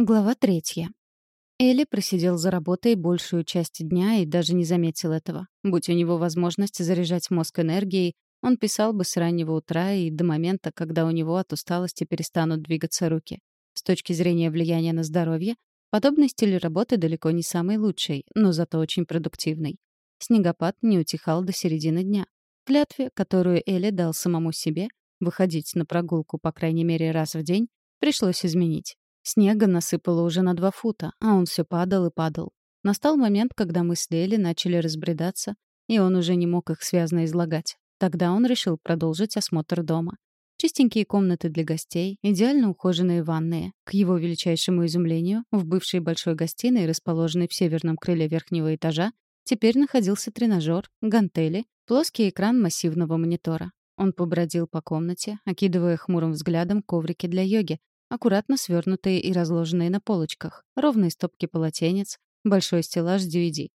Глава третья. Элли просидел за работой большую часть дня и даже не заметил этого. Будь у него возможность заряжать мозг энергией, он писал бы с раннего утра и до момента, когда у него от усталости перестанут двигаться руки. С точки зрения влияния на здоровье, подобный стиль работы далеко не самый лучший, но зато очень продуктивный. Снегопад не утихал до середины дня. Клятве, которую Элли дал самому себе, выходить на прогулку по крайней мере раз в день, пришлось изменить. Снега насыпало уже на два фута, а он все падал и падал. Настал момент, когда мы с Лели начали разбредаться, и он уже не мог их связно излагать. Тогда он решил продолжить осмотр дома. Чистенькие комнаты для гостей, идеально ухоженные ванные. К его величайшему изумлению, в бывшей большой гостиной, расположенной в северном крыле верхнего этажа, теперь находился тренажер, гантели, плоский экран массивного монитора. Он побродил по комнате, окидывая хмурым взглядом коврики для йоги, аккуратно свернутые и разложенные на полочках, ровные стопки полотенец, большой стеллаж DVD.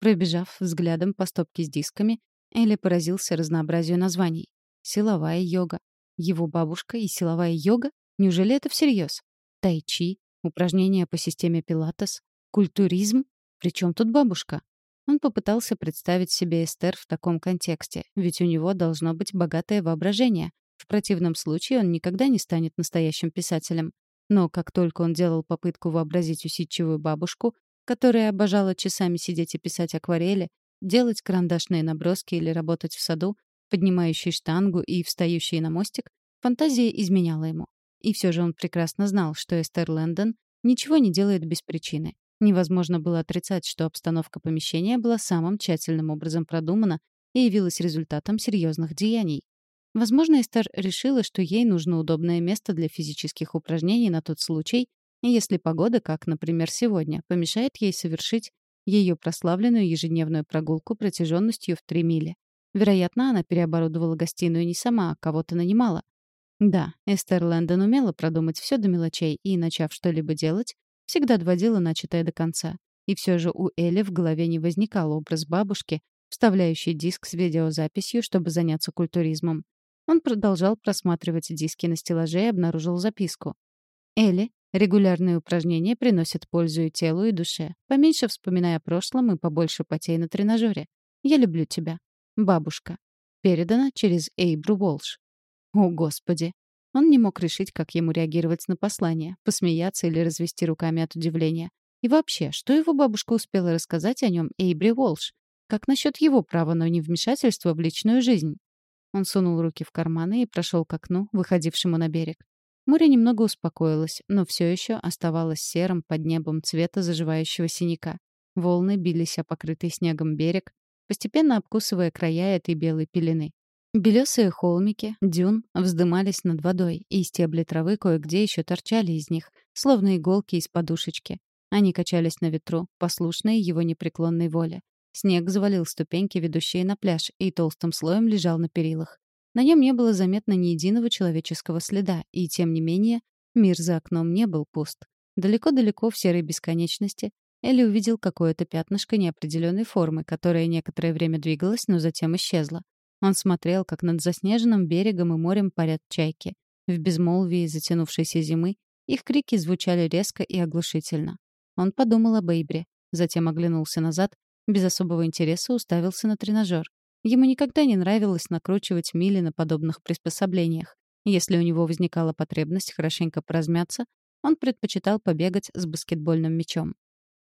Пробежав взглядом по стопке с дисками, Элли поразился разнообразию названий. Силовая йога. Его бабушка и силовая йога? Неужели это всерьез? Тайчи, упражнения по системе пилатес, культуризм? Причем тут бабушка? Он попытался представить себе Эстер в таком контексте, ведь у него должно быть богатое воображение, в противном случае он никогда не станет настоящим писателем. Но как только он делал попытку вообразить усидчивую бабушку, которая обожала часами сидеть и писать акварели, делать карандашные наброски или работать в саду, поднимающий штангу и встающий на мостик, фантазия изменяла ему. И все же он прекрасно знал, что Эстер Лэндон ничего не делает без причины. Невозможно было отрицать, что обстановка помещения была самым тщательным образом продумана и явилась результатом серьезных деяний. Возможно, Эстер решила, что ей нужно удобное место для физических упражнений на тот случай, если погода, как, например, сегодня, помешает ей совершить ее прославленную ежедневную прогулку протяженностью в 3 мили. Вероятно, она переоборудовала гостиную не сама, а кого-то нанимала. Да, Эстер Лэндон умела продумать все до мелочей и, начав что-либо делать, всегда доводила начатое до конца. И все же у Элли в голове не возникал образ бабушки, вставляющей диск с видеозаписью, чтобы заняться культуризмом. Он продолжал просматривать диски на стеллаже и обнаружил записку. «Элли, регулярные упражнения приносят пользу и телу, и душе. Поменьше вспоминая о прошлом и побольше потей на тренажере. Я люблю тебя. Бабушка». Передано через Эйбру Волш. О, Господи! Он не мог решить, как ему реагировать на послание, посмеяться или развести руками от удивления. И вообще, что его бабушка успела рассказать о нем Эйбри Волш? Как насчет его права на невмешательство в личную жизнь? Он сунул руки в карманы и прошел к окну, выходившему на берег. Море немного успокоилось, но все еще оставалось серым под небом цвета заживающего синяка. Волны бились о покрытый снегом берег, постепенно обкусывая края этой белой пелены. Белесые холмики, дюн, вздымались над водой, и стебли травы кое-где еще торчали из них, словно иголки из подушечки. Они качались на ветру, послушные его непреклонной воле. Снег завалил ступеньки, ведущие на пляж, и толстым слоем лежал на перилах. На нем не было заметно ни единого человеческого следа, и, тем не менее, мир за окном не был пуст. Далеко-далеко в серой бесконечности Элли увидел какое-то пятнышко неопределенной формы, которое некоторое время двигалось, но затем исчезло. Он смотрел, как над заснеженным берегом и морем парят чайки. В безмолвии затянувшейся зимы их крики звучали резко и оглушительно. Он подумал о Бейбре, затем оглянулся назад без особого интереса уставился на тренажер. Ему никогда не нравилось накручивать мили на подобных приспособлениях. Если у него возникала потребность хорошенько поразмяться, он предпочитал побегать с баскетбольным мячом.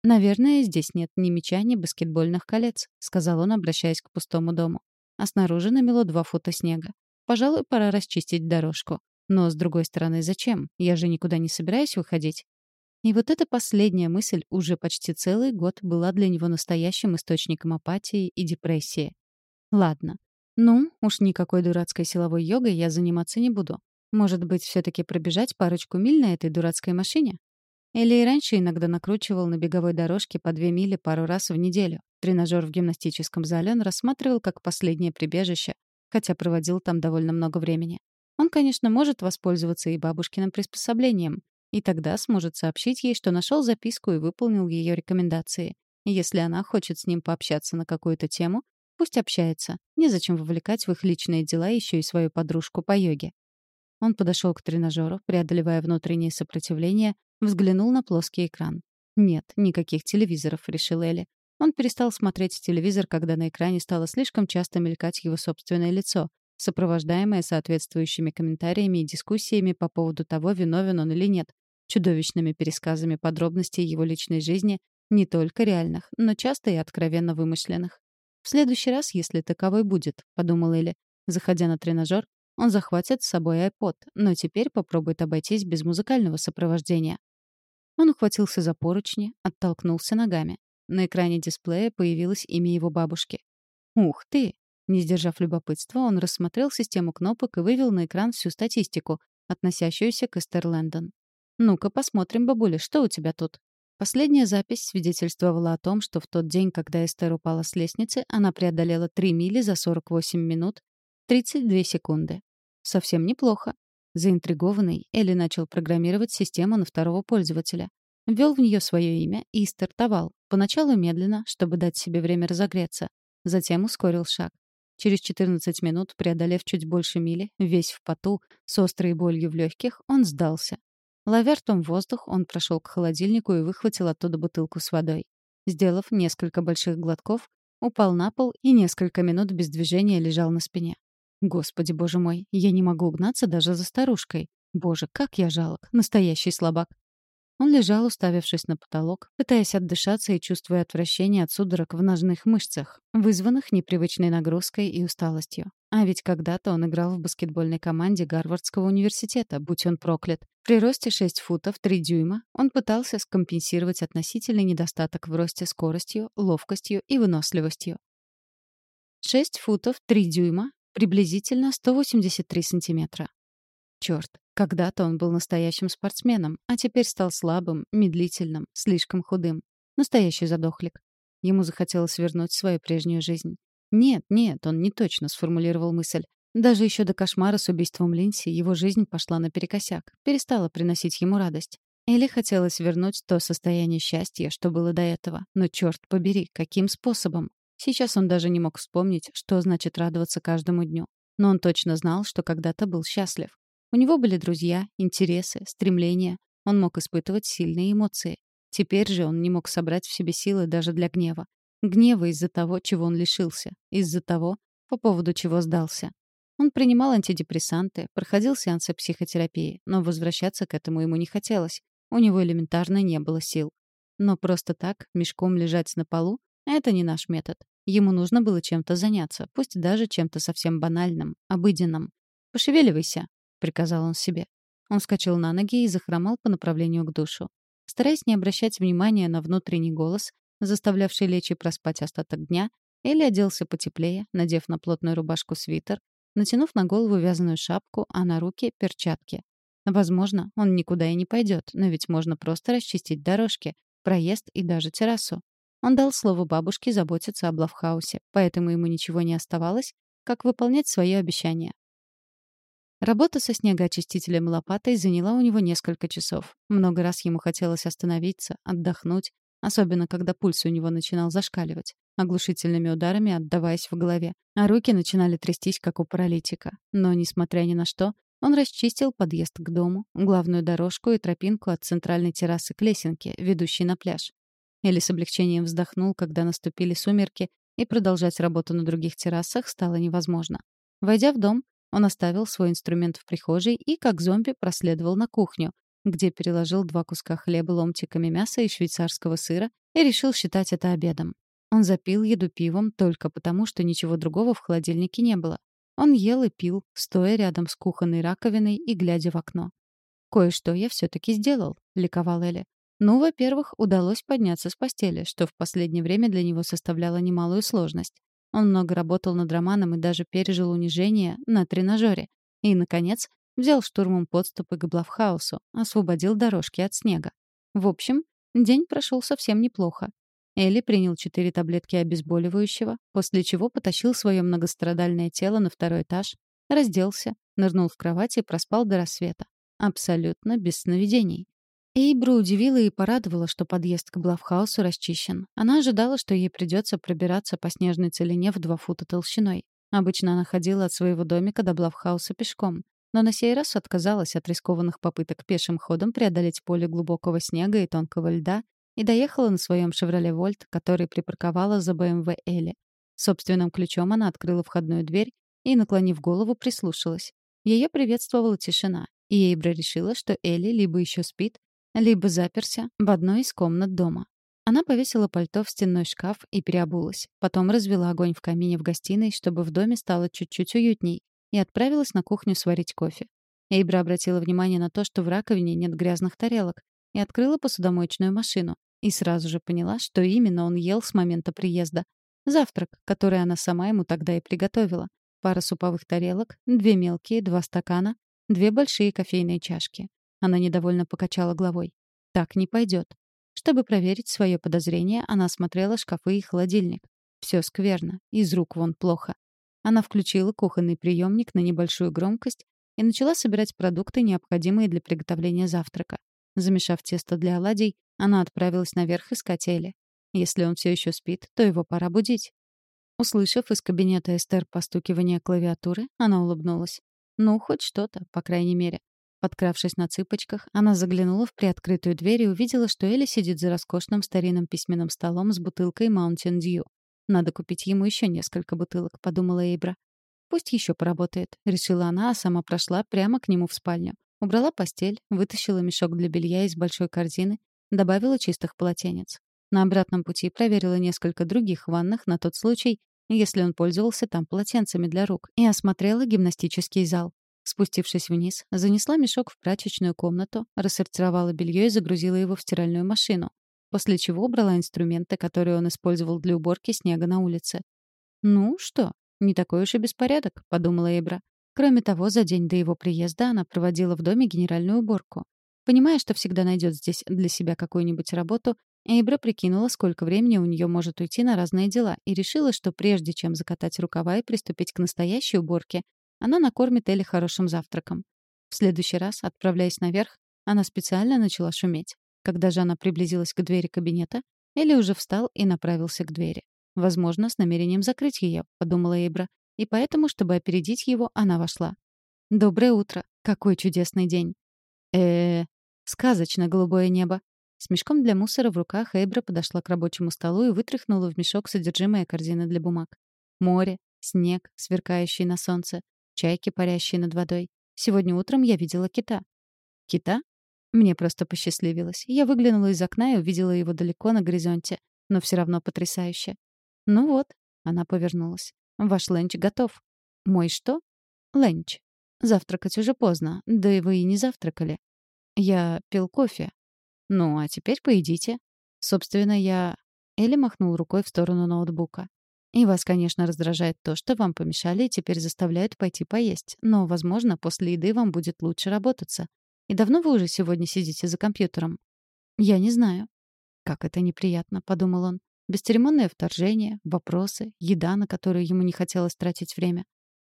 «Наверное, здесь нет ни мяча, ни баскетбольных колец», — сказал он, обращаясь к пустому дому. А снаружи намело два фута снега. Пожалуй, пора расчистить дорожку. Но, с другой стороны, зачем? Я же никуда не собираюсь выходить. И вот эта последняя мысль уже почти целый год была для него настоящим источником апатии и депрессии. Ладно. Ну, уж никакой дурацкой силовой йогой я заниматься не буду. Может быть, все таки пробежать парочку миль на этой дурацкой машине? Или и раньше иногда накручивал на беговой дорожке по две мили пару раз в неделю. Тренажер в гимнастическом зале он рассматривал как последнее прибежище, хотя проводил там довольно много времени. Он, конечно, может воспользоваться и бабушкиным приспособлением, и тогда сможет сообщить ей, что нашел записку и выполнил ее рекомендации. если она хочет с ним пообщаться на какую-то тему, пусть общается. Незачем вовлекать в их личные дела еще и свою подружку по йоге. Он подошел к тренажеру, преодолевая внутреннее сопротивление, Взглянул на плоский экран. «Нет, никаких телевизоров», — решил Элли. Он перестал смотреть телевизор, когда на экране стало слишком часто мелькать его собственное лицо, сопровождаемое соответствующими комментариями и дискуссиями по поводу того, виновен он или нет, чудовищными пересказами подробностей его личной жизни, не только реальных, но часто и откровенно вымышленных. «В следующий раз, если таковой будет», — подумал Элли. Заходя на тренажер, он захватит с собой iPod, но теперь попробует обойтись без музыкального сопровождения. Он ухватился за поручни, оттолкнулся ногами. На экране дисплея появилось имя его бабушки. «Ух ты!» Не сдержав любопытства, он рассмотрел систему кнопок и вывел на экран всю статистику, относящуюся к Эстер Лэндон. «Ну-ка, посмотрим, бабуля, что у тебя тут?» Последняя запись свидетельствовала о том, что в тот день, когда Эстер упала с лестницы, она преодолела 3 мили за 48 минут 32 секунды. Совсем неплохо. Заинтригованный, Элли начал программировать систему на второго пользователя. Ввел в нее свое имя и стартовал. Поначалу медленно, чтобы дать себе время разогреться. Затем ускорил шаг. Через 14 минут, преодолев чуть больше мили, весь в поту, с острой болью в легких, он сдался. Ловя ртом воздух, он прошел к холодильнику и выхватил оттуда бутылку с водой. Сделав несколько больших глотков, упал на пол и несколько минут без движения лежал на спине. Господи, боже мой, я не могу угнаться даже за старушкой. Боже, как я жалок, настоящий слабак. Он лежал, уставившись на потолок, пытаясь отдышаться и чувствуя отвращение от судорог в ножных мышцах, вызванных непривычной нагрузкой и усталостью. А ведь когда-то он играл в баскетбольной команде Гарвардского университета, будь он проклят. При росте 6 футов 3 дюйма он пытался скомпенсировать относительный недостаток в росте скоростью, ловкостью и выносливостью. 6 футов 3 дюйма Приблизительно 183 сантиметра. Черт, когда-то он был настоящим спортсменом, а теперь стал слабым, медлительным, слишком худым. Настоящий задохлик. Ему захотелось вернуть свою прежнюю жизнь. Нет, нет, он не точно сформулировал мысль. Даже еще до кошмара с убийством Линси его жизнь пошла наперекосяк, перестала приносить ему радость. Или хотелось вернуть то состояние счастья, что было до этого. Но черт побери, каким способом? Сейчас он даже не мог вспомнить, что значит радоваться каждому дню. Но он точно знал, что когда-то был счастлив. У него были друзья, интересы, стремления. Он мог испытывать сильные эмоции. Теперь же он не мог собрать в себе силы даже для гнева. Гнева из-за того, чего он лишился. Из-за того, по поводу чего сдался. Он принимал антидепрессанты, проходил сеансы психотерапии, но возвращаться к этому ему не хотелось. У него элементарно не было сил. Но просто так, мешком лежать на полу, это не наш метод. Ему нужно было чем-то заняться, пусть даже чем-то совсем банальным, обыденным. «Пошевеливайся», — приказал он себе. Он вскочил на ноги и захромал по направлению к душу. Стараясь не обращать внимания на внутренний голос, заставлявший лечь и проспать остаток дня, Элли оделся потеплее, надев на плотную рубашку свитер, натянув на голову вязаную шапку, а на руки — перчатки. Возможно, он никуда и не пойдет, но ведь можно просто расчистить дорожки, проезд и даже террасу. Он дал слово бабушке заботиться о Блавхаусе, поэтому ему ничего не оставалось, как выполнять свое обещание. Работа со снегоочистителем и лопатой заняла у него несколько часов. Много раз ему хотелось остановиться, отдохнуть, особенно когда пульс у него начинал зашкаливать, оглушительными ударами отдаваясь в голове, а руки начинали трястись, как у паралитика. Но, несмотря ни на что, он расчистил подъезд к дому, главную дорожку и тропинку от центральной террасы к лесенке, ведущей на пляж. Элли с облегчением вздохнул, когда наступили сумерки, и продолжать работу на других террасах стало невозможно. Войдя в дом, он оставил свой инструмент в прихожей и, как зомби, проследовал на кухню, где переложил два куска хлеба ломтиками мяса и швейцарского сыра и решил считать это обедом. Он запил еду пивом только потому, что ничего другого в холодильнике не было. Он ел и пил, стоя рядом с кухонной раковиной и глядя в окно. «Кое-что я все-таки сделал», — ликовал Элли. Ну, во-первых, удалось подняться с постели, что в последнее время для него составляло немалую сложность. Он много работал над романом и даже пережил унижение на тренажере. И, наконец, взял штурмом подступы к Блавхаусу, освободил дорожки от снега. В общем, день прошел совсем неплохо. Элли принял четыре таблетки обезболивающего, после чего потащил свое многострадальное тело на второй этаж, разделся, нырнул в кровать и проспал до рассвета. Абсолютно без сновидений. Эйбра удивила и порадовала, что подъезд к Блавхаусу расчищен. Она ожидала, что ей придется пробираться по снежной целине в два фута толщиной. Обычно она ходила от своего домика до Блавхауса пешком. но на сей раз отказалась от рискованных попыток пешим ходом преодолеть поле глубокого снега и тонкого льда и доехала на своем «Шевроле Вольт», который припарковала за БМВ Элли. Собственным ключом она открыла входную дверь и, наклонив голову, прислушалась. Ее приветствовала тишина, и Эйбра решила, что Элли либо еще спит, либо заперся в одной из комнат дома. Она повесила пальто в стенной шкаф и переобулась. Потом развела огонь в камине в гостиной, чтобы в доме стало чуть-чуть уютней, и отправилась на кухню сварить кофе. Эйбра обратила внимание на то, что в раковине нет грязных тарелок, и открыла посудомоечную машину. И сразу же поняла, что именно он ел с момента приезда. Завтрак, который она сама ему тогда и приготовила. Пара суповых тарелок, две мелкие, два стакана, две большие кофейные чашки. Она недовольно покачала головой. Так не пойдет. Чтобы проверить свое подозрение, она осмотрела шкафы и холодильник. Все скверно, из рук вон плохо. Она включила кухонный приемник на небольшую громкость и начала собирать продукты, необходимые для приготовления завтрака. Замешав тесто для оладий, она отправилась наверх искать Элли. Если он все еще спит, то его пора будить. Услышав из кабинета Эстер постукивание клавиатуры, она улыбнулась. Ну, хоть что-то, по крайней мере. Подкравшись на цыпочках, она заглянула в приоткрытую дверь и увидела, что Элли сидит за роскошным старинным письменным столом с бутылкой Mountain Dew. «Надо купить ему еще несколько бутылок», — подумала Эйбра. «Пусть еще поработает», — решила она, а сама прошла прямо к нему в спальню. Убрала постель, вытащила мешок для белья из большой корзины, добавила чистых полотенец. На обратном пути проверила несколько других ванных на тот случай, если он пользовался там полотенцами для рук, и осмотрела гимнастический зал. Спустившись вниз, занесла мешок в прачечную комнату, рассортировала белье и загрузила его в стиральную машину, после чего убрала инструменты, которые он использовал для уборки снега на улице. «Ну что, не такой уж и беспорядок», — подумала Эбра. Кроме того, за день до его приезда она проводила в доме генеральную уборку. Понимая, что всегда найдет здесь для себя какую-нибудь работу, Эйбра прикинула, сколько времени у нее может уйти на разные дела, и решила, что прежде чем закатать рукава и приступить к настоящей уборке, она накормит Элли хорошим завтраком. В следующий раз, отправляясь наверх, она специально начала шуметь. Когда же она приблизилась к двери кабинета, Элли уже встал и направился к двери. Возможно, с намерением закрыть ее, подумала Эйбра. И поэтому, чтобы опередить его, она вошла. «Доброе утро. Какой чудесный день!» э, -э сказочно голубое небо. С мешком для мусора в руках Эйбра подошла к рабочему столу и вытряхнула в мешок содержимое корзины для бумаг. Море, снег, сверкающий на солнце, чайки, парящие над водой. Сегодня утром я видела кита. Кита? Мне просто посчастливилось. Я выглянула из окна и увидела его далеко на горизонте, но все равно потрясающе. Ну вот, она повернулась. Ваш ленч готов. Мой что? Ленч. Завтракать уже поздно, да и вы и не завтракали. Я пил кофе. Ну, а теперь поедите. Собственно, я... Элли махнул рукой в сторону ноутбука. И вас, конечно, раздражает то, что вам помешали и теперь заставляют пойти поесть. Но, возможно, после еды вам будет лучше работаться. И давно вы уже сегодня сидите за компьютером? Я не знаю. Как это неприятно, подумал он. Бесцеремонное вторжение, вопросы, еда, на которую ему не хотелось тратить время.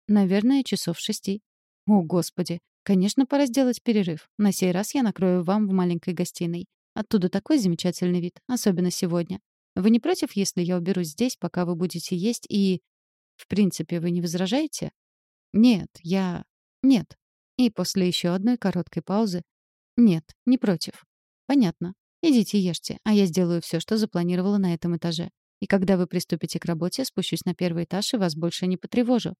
Наверное, часов шести. О, господи. Конечно, пора сделать перерыв. На сей раз я накрою вам в маленькой гостиной. Оттуда такой замечательный вид, особенно сегодня. Вы не против, если я уберусь здесь, пока вы будете есть, и... В принципе, вы не возражаете? Нет, я... Нет. И после еще одной короткой паузы... Нет, не против. Понятно. Идите ешьте, а я сделаю все, что запланировала на этом этаже. И когда вы приступите к работе, спущусь на первый этаж и вас больше не потревожу.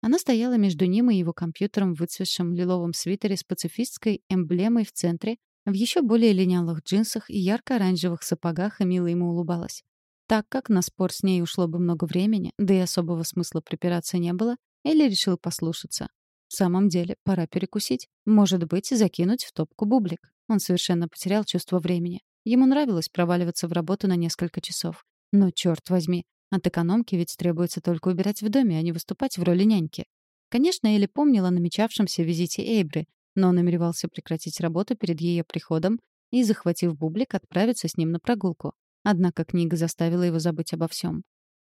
Она стояла между ним и его компьютером в выцветшем лиловом свитере с пацифистской эмблемой в центре, в еще более линялых джинсах и ярко-оранжевых сапогах и мило ему улыбалась. Так как на спор с ней ушло бы много времени, да и особого смысла припираться не было, Элли решил послушаться. В самом деле, пора перекусить. Может быть, закинуть в топку бублик. Он совершенно потерял чувство времени. Ему нравилось проваливаться в работу на несколько часов. Но, черт возьми, от экономки ведь требуется только убирать в доме, а не выступать в роли няньки. Конечно, Элли помнила о намечавшемся визите Эйбры, но намеревался прекратить работу перед ее приходом и, захватив бублик, отправиться с ним на прогулку. Однако книга заставила его забыть обо всем.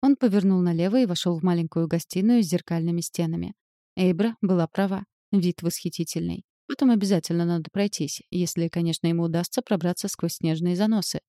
Он повернул налево и вошел в маленькую гостиную с зеркальными стенами. Эйбра была права. Вид восхитительный. Потом обязательно надо пройтись, если, конечно, ему удастся пробраться сквозь снежные заносы.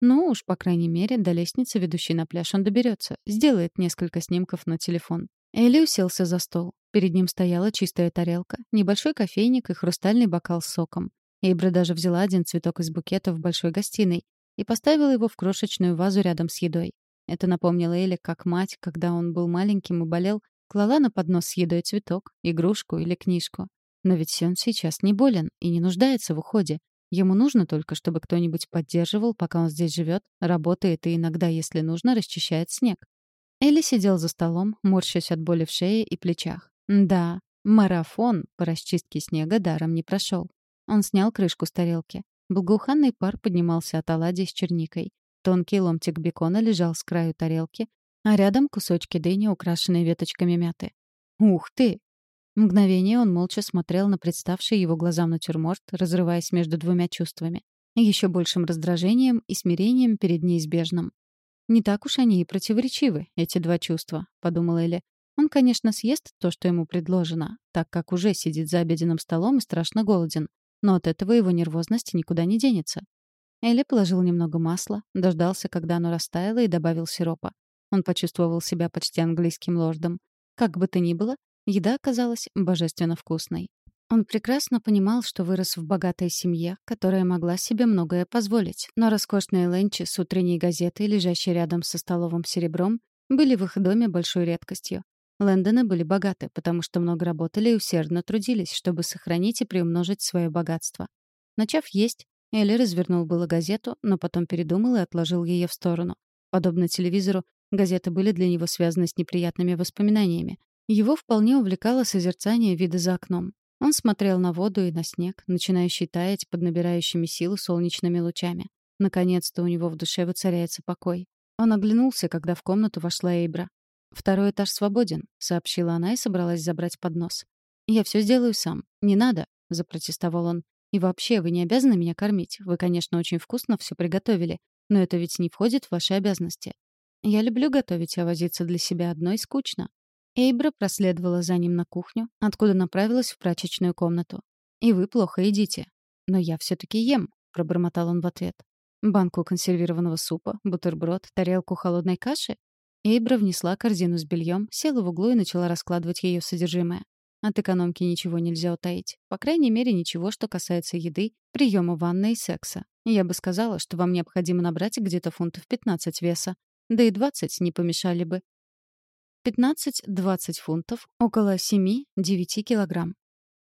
Ну уж, по крайней мере, до лестницы, ведущей на пляж, он доберется, сделает несколько снимков на телефон. Элли уселся за стол. Перед ним стояла чистая тарелка, небольшой кофейник и хрустальный бокал с соком. Эйбра даже взяла один цветок из букета в большой гостиной и поставила его в крошечную вазу рядом с едой. Это напомнило Элли, как мать, когда он был маленьким и болел, клала на поднос с едой цветок, игрушку или книжку. Но ведь он сейчас не болен и не нуждается в уходе. Ему нужно только, чтобы кто-нибудь поддерживал, пока он здесь живет, работает и иногда, если нужно, расчищает снег. Элли сидел за столом, морщась от боли в шее и плечах. Да, марафон по расчистке снега даром не прошел. Он снял крышку с тарелки. Благоуханный пар поднимался от оладьи с черникой. Тонкий ломтик бекона лежал с краю тарелки, а рядом кусочки дыни, украшенные веточками мяты. «Ух ты!» Мгновение он молча смотрел на представший его глазам натюрморт, разрываясь между двумя чувствами. Еще большим раздражением и смирением перед неизбежным. «Не так уж они и противоречивы, эти два чувства», — подумала Элли. «Он, конечно, съест то, что ему предложено, так как уже сидит за обеденным столом и страшно голоден. Но от этого его нервозность никуда не денется». Элли положил немного масла, дождался, когда оно растаяло, и добавил сиропа. Он почувствовал себя почти английским лордом. Как бы то ни было, Еда оказалась божественно вкусной. Он прекрасно понимал, что вырос в богатой семье, которая могла себе многое позволить, но роскошные ленчи с утренней газетой, лежащей рядом со столовым серебром, были в их доме большой редкостью. Лэндоны были богаты, потому что много работали и усердно трудились, чтобы сохранить и приумножить свое богатство. Начав есть, Элли развернул было газету, но потом передумал и отложил ее в сторону. Подобно телевизору, газеты были для него связаны с неприятными воспоминаниями, его вполне увлекало созерцание вида за окном. Он смотрел на воду и на снег, начинающий таять под набирающими силу солнечными лучами. Наконец-то у него в душе воцаряется покой. Он оглянулся, когда в комнату вошла Эйбра. «Второй этаж свободен», — сообщила она и собралась забрать поднос. «Я все сделаю сам. Не надо», — запротестовал он. «И вообще, вы не обязаны меня кормить. Вы, конечно, очень вкусно все приготовили, но это ведь не входит в ваши обязанности. Я люблю готовить, а возиться для себя одной скучно. Эйбра проследовала за ним на кухню, откуда направилась в прачечную комнату. «И вы плохо едите». «Но я все-таки ем», — пробормотал он в ответ. «Банку консервированного супа, бутерброд, тарелку холодной каши?» Эйбра внесла корзину с бельем, села в углу и начала раскладывать ее содержимое. От экономки ничего нельзя утаить. По крайней мере, ничего, что касается еды, приема ванны и секса. Я бы сказала, что вам необходимо набрать где-то фунтов 15 веса. Да и 20 не помешали бы. 15-20 фунтов, около 7-9 килограмм.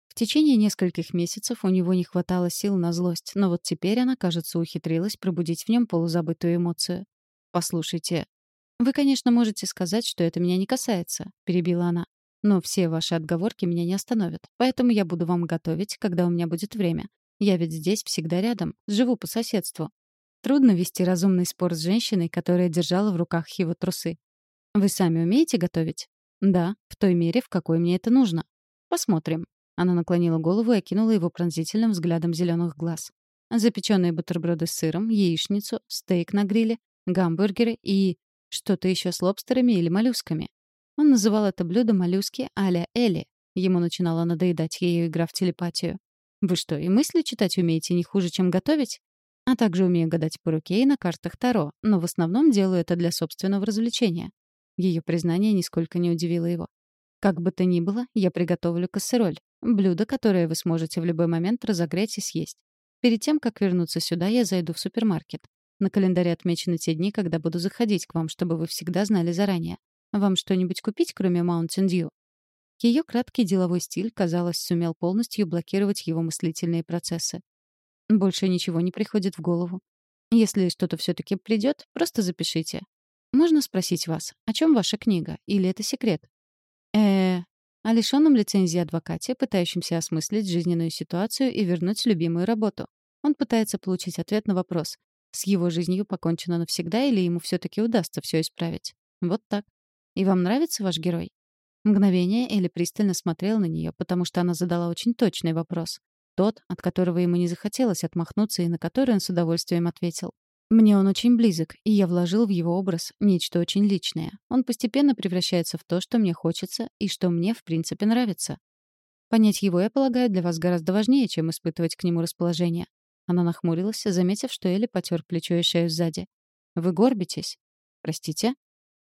В течение нескольких месяцев у него не хватало сил на злость, но вот теперь она, кажется, ухитрилась пробудить в нем полузабытую эмоцию. «Послушайте, вы, конечно, можете сказать, что это меня не касается», — перебила она. «Но все ваши отговорки меня не остановят, поэтому я буду вам готовить, когда у меня будет время. Я ведь здесь всегда рядом, живу по соседству». Трудно вести разумный спор с женщиной, которая держала в руках его трусы. Вы сами умеете готовить? Да, в той мере, в какой мне это нужно. Посмотрим. Она наклонила голову и окинула его пронзительным взглядом зеленых глаз. Запеченные бутерброды с сыром, яичницу, стейк на гриле, гамбургеры и что-то еще с лобстерами или моллюсками. Он называл это блюдо моллюски а-ля Элли. Ему начинала надоедать ее игра в телепатию. «Вы что, и мысли читать умеете не хуже, чем готовить?» А также умею гадать по руке и на картах Таро, но в основном делаю это для собственного развлечения. Ее признание нисколько не удивило его. «Как бы то ни было, я приготовлю кассероль. Блюдо, которое вы сможете в любой момент разогреть и съесть. Перед тем, как вернуться сюда, я зайду в супермаркет. На календаре отмечены те дни, когда буду заходить к вам, чтобы вы всегда знали заранее. Вам что-нибудь купить, кроме Mountain Dew?» Ее краткий деловой стиль, казалось, сумел полностью блокировать его мыслительные процессы. Больше ничего не приходит в голову. Если что-то все-таки придет, просто запишите. Можно спросить вас, о чем ваша книга? Или это секрет? э О лишенном лицензии адвокате, пытающемся осмыслить жизненную ситуацию и вернуть любимую работу. Он пытается получить ответ на вопрос, с его жизнью покончено навсегда или ему все-таки удастся все исправить. Вот так. И вам нравится ваш герой? Мгновение Элли пристально смотрел на нее, потому что она задала очень точный вопрос. Тот, от которого ему не захотелось отмахнуться и на который он с удовольствием ответил. Мне он очень близок, и я вложил в его образ нечто очень личное. Он постепенно превращается в то, что мне хочется и что мне, в принципе, нравится. Понять его, я полагаю, для вас гораздо важнее, чем испытывать к нему расположение. Она нахмурилась, заметив, что Элли потер плечо и шею сзади. «Вы горбитесь?» «Простите?»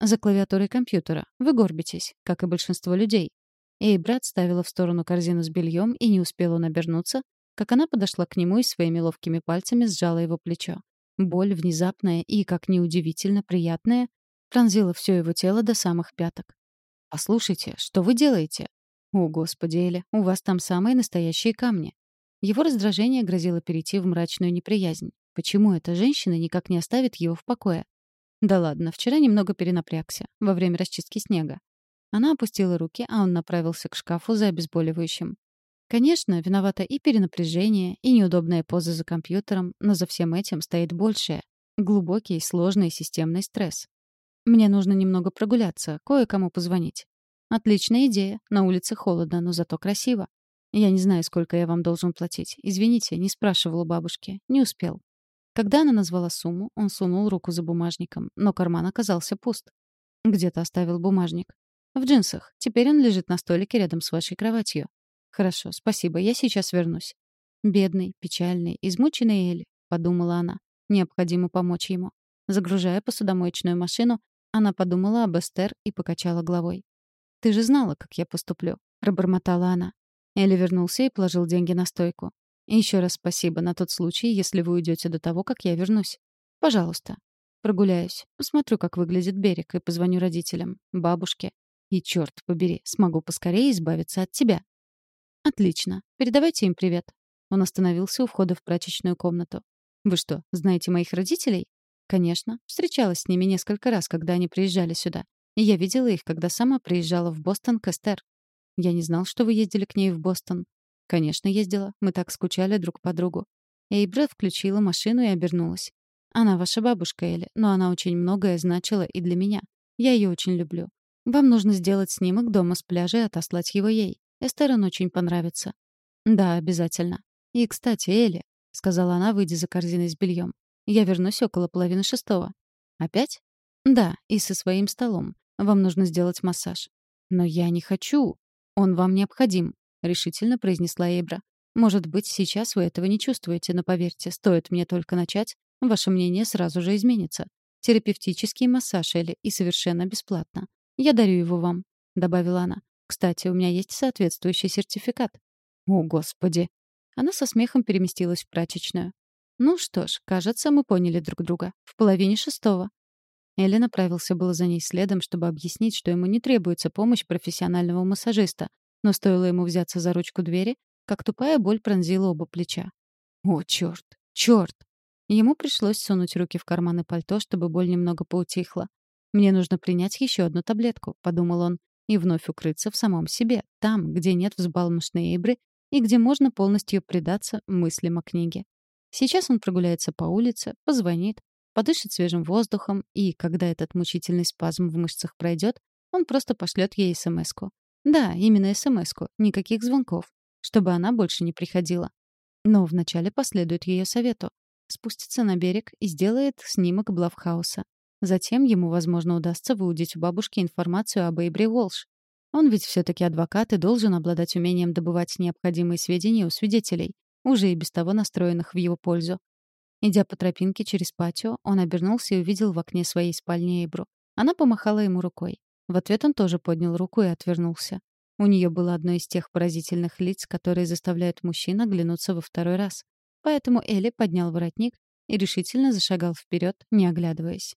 За клавиатурой компьютера. Вы горбитесь, как и большинство людей. Эй, брат ставила в сторону корзину с бельем и не успела он обернуться, как она подошла к нему и своими ловкими пальцами сжала его плечо. Боль, внезапная и, как неудивительно, приятная, пронзила все его тело до самых пяток. «Послушайте, что вы делаете?» «О, господи, Эля, у вас там самые настоящие камни». Его раздражение грозило перейти в мрачную неприязнь. Почему эта женщина никак не оставит его в покое? Да ладно, вчера немного перенапрягся, во время расчистки снега. Она опустила руки, а он направился к шкафу за обезболивающим. Конечно, виновата и перенапряжение, и неудобная поза за компьютером, но за всем этим стоит большее — глубокий, сложный системный стресс. Мне нужно немного прогуляться, кое-кому позвонить. Отличная идея. На улице холодно, но зато красиво. Я не знаю, сколько я вам должен платить. Извините, не спрашивал у бабушки. Не успел. Когда она назвала сумму, он сунул руку за бумажником, но карман оказался пуст. Где-то оставил бумажник. В джинсах. Теперь он лежит на столике рядом с вашей кроватью. Хорошо, спасибо, я сейчас вернусь. Бедный, печальный, измученный Элли, подумала она. Необходимо помочь ему. Загружая посудомоечную машину, она подумала об Эстер и покачала головой. «Ты же знала, как я поступлю», — пробормотала она. Элли вернулся и положил деньги на стойку. Еще раз спасибо на тот случай, если вы уйдете до того, как я вернусь. Пожалуйста. Прогуляюсь, посмотрю, как выглядит берег, и позвоню родителям, бабушке. И, черт побери, смогу поскорее избавиться от тебя. Отлично. Передавайте им привет. Он остановился у входа в прачечную комнату. Вы что, знаете моих родителей? Конечно. Встречалась с ними несколько раз, когда они приезжали сюда. И я видела их, когда сама приезжала в Бостон к Эстер. Я не знал, что вы ездили к ней в Бостон. Конечно, ездила. Мы так скучали друг по другу. Эйбра включила машину и обернулась. Она ваша бабушка, Элли, но она очень многое значила и для меня. Я ее очень люблю. Вам нужно сделать снимок дома с пляжа и отослать его ей. Эстер он очень понравится. Да, обязательно. И, кстати, Элли, сказала она, выйдя за корзиной с бельем. Я вернусь около половины шестого. Опять? Да, и со своим столом. Вам нужно сделать массаж. Но я не хочу. Он вам необходим. — решительно произнесла Эйбра. «Может быть, сейчас вы этого не чувствуете, но поверьте, стоит мне только начать, ваше мнение сразу же изменится. Терапевтический массаж, Элли, и совершенно бесплатно. Я дарю его вам», — добавила она. «Кстати, у меня есть соответствующий сертификат». «О, Господи!» Она со смехом переместилась в прачечную. «Ну что ж, кажется, мы поняли друг друга. В половине шестого». Элли направился было за ней следом, чтобы объяснить, что ему не требуется помощь профессионального массажиста, но стоило ему взяться за ручку двери, как тупая боль пронзила оба плеча. О, чёрт! Чёрт! Ему пришлось сунуть руки в карманы пальто, чтобы боль немного поутихла. «Мне нужно принять еще одну таблетку», — подумал он, «и вновь укрыться в самом себе, там, где нет взбалмошной эйбры и где можно полностью предаться мыслям о книге. Сейчас он прогуляется по улице, позвонит, подышит свежим воздухом, и, когда этот мучительный спазм в мышцах пройдет, он просто пошлет ей смс-ку. Да, именно СМС-ку, никаких звонков, чтобы она больше не приходила. Но вначале последует ее совету. Спустится на берег и сделает снимок Блавхауса. Затем ему, возможно, удастся выудить у бабушки информацию об Эйбри Уолш. Он ведь все-таки адвокат и должен обладать умением добывать необходимые сведения у свидетелей, уже и без того настроенных в его пользу. Идя по тропинке через патио, он обернулся и увидел в окне своей спальни Эйбру. Она помахала ему рукой. В ответ он тоже поднял руку и отвернулся. У нее было одно из тех поразительных лиц, которые заставляют мужчин оглянуться во второй раз. Поэтому Элли поднял воротник и решительно зашагал вперед, не оглядываясь.